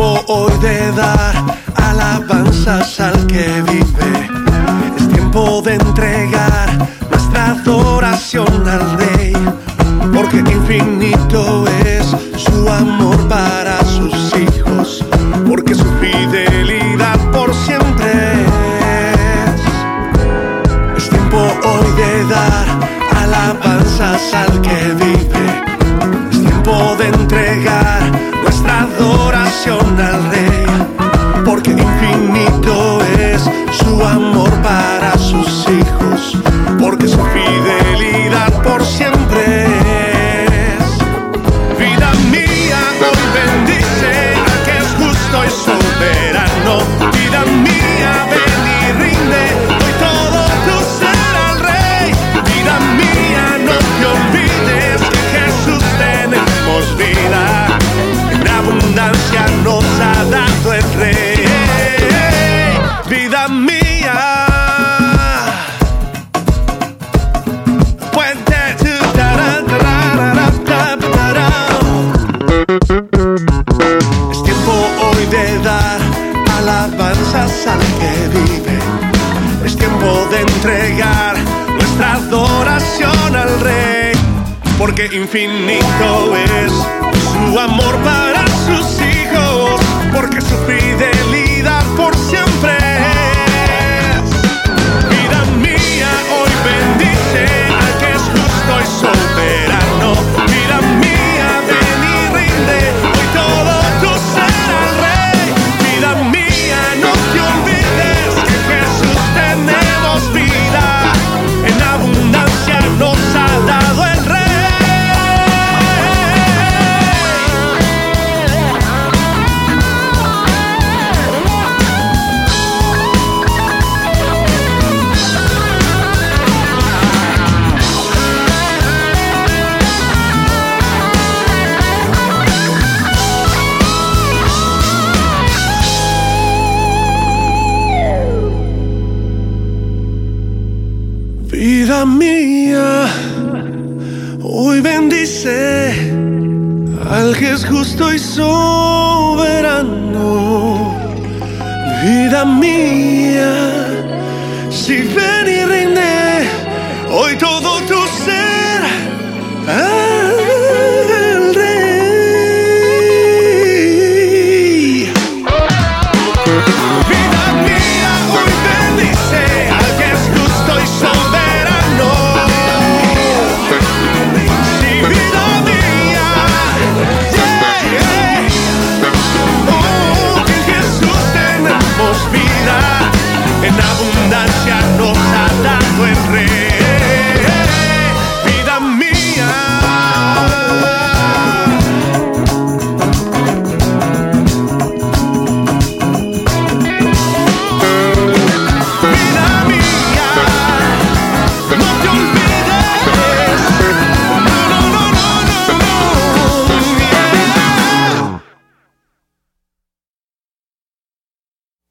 tiempo hoy de dar alabanzas al que vive. Es tiempo de entregar nuestra adoración al Rey, porque infinito es su amor para sus hijos, porque su fidelidad por siempre es. Es tiempo hoy de dar alabanzas al que vive. Es tiempo de entregar nuestra de entregar nuestra adoración al Rey. Porque infinito es Mía, hoy bendice al que es justo y soberano. Vida mía,